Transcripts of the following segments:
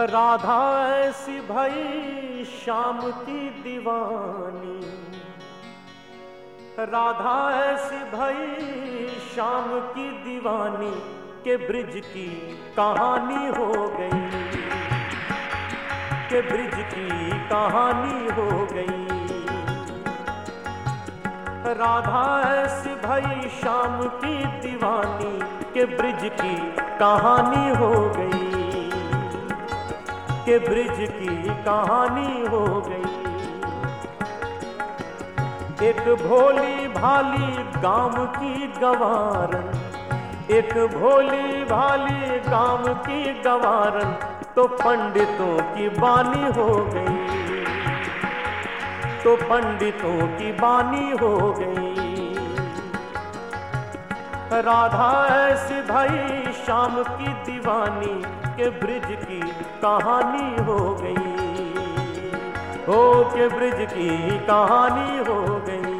राधा ऐसी भई शाम की दीवानी। राधा ऐसी भई शाम की दीवानी के ब्रिज की कहानी हो गई। के ब्रिज की कहानी हो गई। राधा ऐसी भई शाम की दीवानी के ब्रिज की कहानी हो गई। के ब्रिज की कहानी हो गई। एक भोली भाली गाँव की गवारन एक भोली भाली गाँव की गवारन तो पंडितों की बानी हो गई। तो पंडितों की बानी हो गई। राधा ऐसी भाई शाम की दीवानी के ब्रिज की कहानी हो गई। हो के ब्रिज की कहानी हो गई।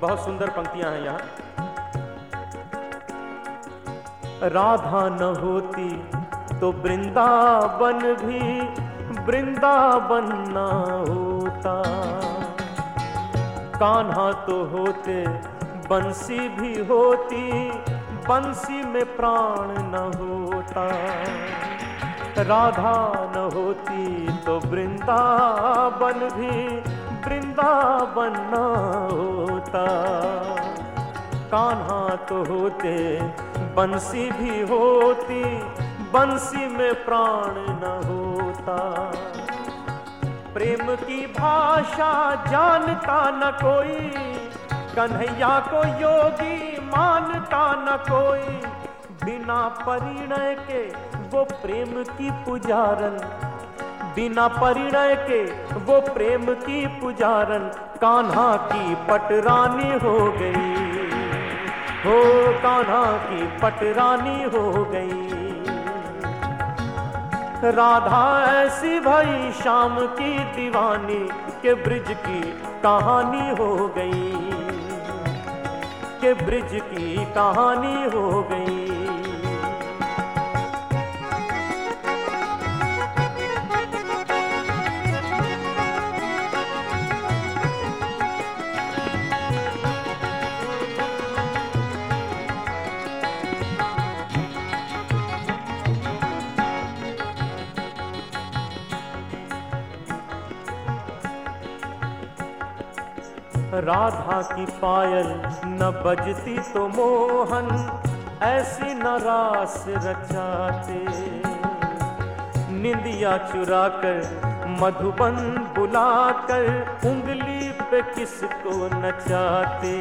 बहुत सुंदर पंक्तियाँ हैं यहाँ। राधा न होती तो वृंदावन भी वृंदावन न होता। कान्हा तो होते, बंसी भी होती, बंसी में प्राण न होता। राधा न होती तो वृंदावन भी वृंदावन न होता। कान्हा तो होते बंसी भी होती, बंसी में प्राण न होता। प्रेम की भाषा जानता न कोई, कन्हैया को योगी मानता न कोई। बिना परिणय के वो प्रेम की पुजारन, बिना परिणय के वो प्रेम की पुजारन। कान्हा की पटरानी हो गई। हो कान्हा की पटरानी हो गई। राधा ऐसी भाई शाम की दीवानी के ब्रिज की कहानी हो गई। के ब्रिज की कहानी हो गई। राधा की पायल न बजती तो मोहन, ऐसी न रास रचाते। निंदिया चुरा कर मधुबन बुलाकर, उंगली पे किसको नचाते।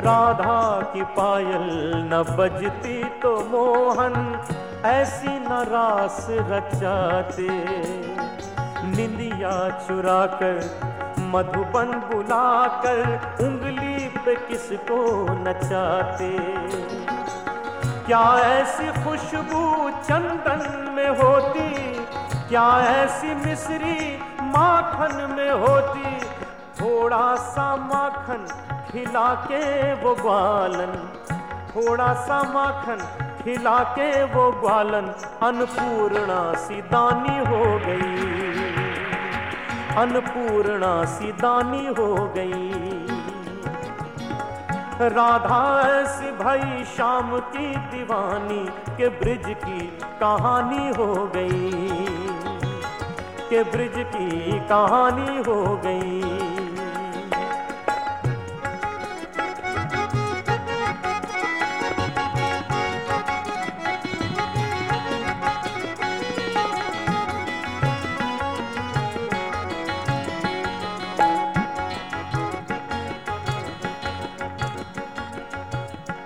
राधा की पायल न बजती तो मोहन, ऐसी न रास रचाते। निंदिया चुरा कर मधुबन बुलाकर उंगली पे किसको नचाते? क्या ऐसी खुशबू चंदन में होती? क्या ऐसी मिश्री माखन में होती? थोड़ा सा माखन खिला के वो ग्वालन। थोड़ा सा माखन खिला के वो ग्वालन। अन्नपूर्णा सी दानी हो गई। अन्नपूर्णा सी दानी हो गई। राधा ऐसी भाई शाम की दीवानी के ब्रिज की कहानी हो गई। के ब्रिज की कहानी हो गई।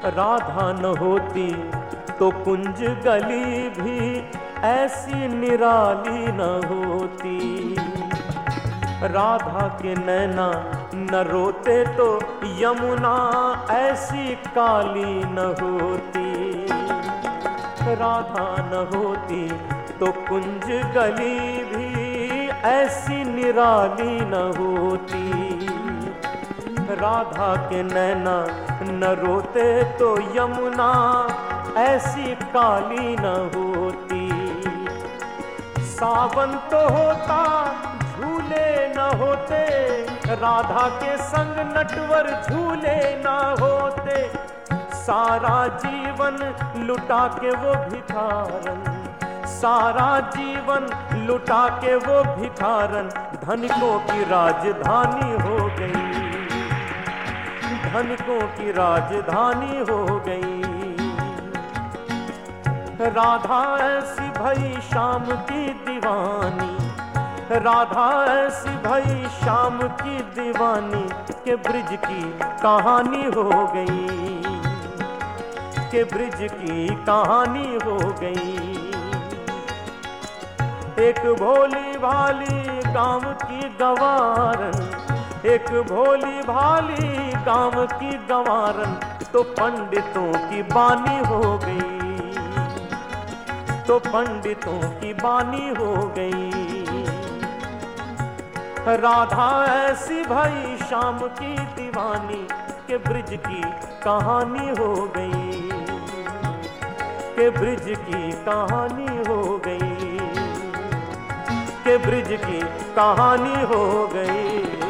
राधा न होती तो कुंज गली भी ऐसी निराली न होती। राधा के नैना न रोते तो यमुना ऐसी काली न होती। राधा न होती तो कुंज गली भी ऐसी निराली न होती। राधा के नैना, न रोते तो यमुना, ऐसी काली न होती। सावन तो होता, झूले न होते, राधा के संग नटवर झूले न होते। सारा जीवन लुटा के वो भिखारन, सारा जीवन लुटा के वो भिखारन, धनिकों की राजधानी हो धनिकों की राजधानी हो गई। राधा ऐसी भई शाम की दीवानी, राधा ऐसी भई शाम की दीवानी के ब्रिज की कहानी हो गई। के ब्रिज की कहानी हो गई। एक भोली भाली गाँव की गवारन एक भोली भाली गाँव की गवारन तो पंडितों की बानी हो गई। तो पंडितों की बानी हो गई। राधा ऐसी भाई शाम की दीवानी के ब्रिज की कहानी हो गई। के ब्रिज की कहानी हो गई। के ब्रिज की कहानी हो गई।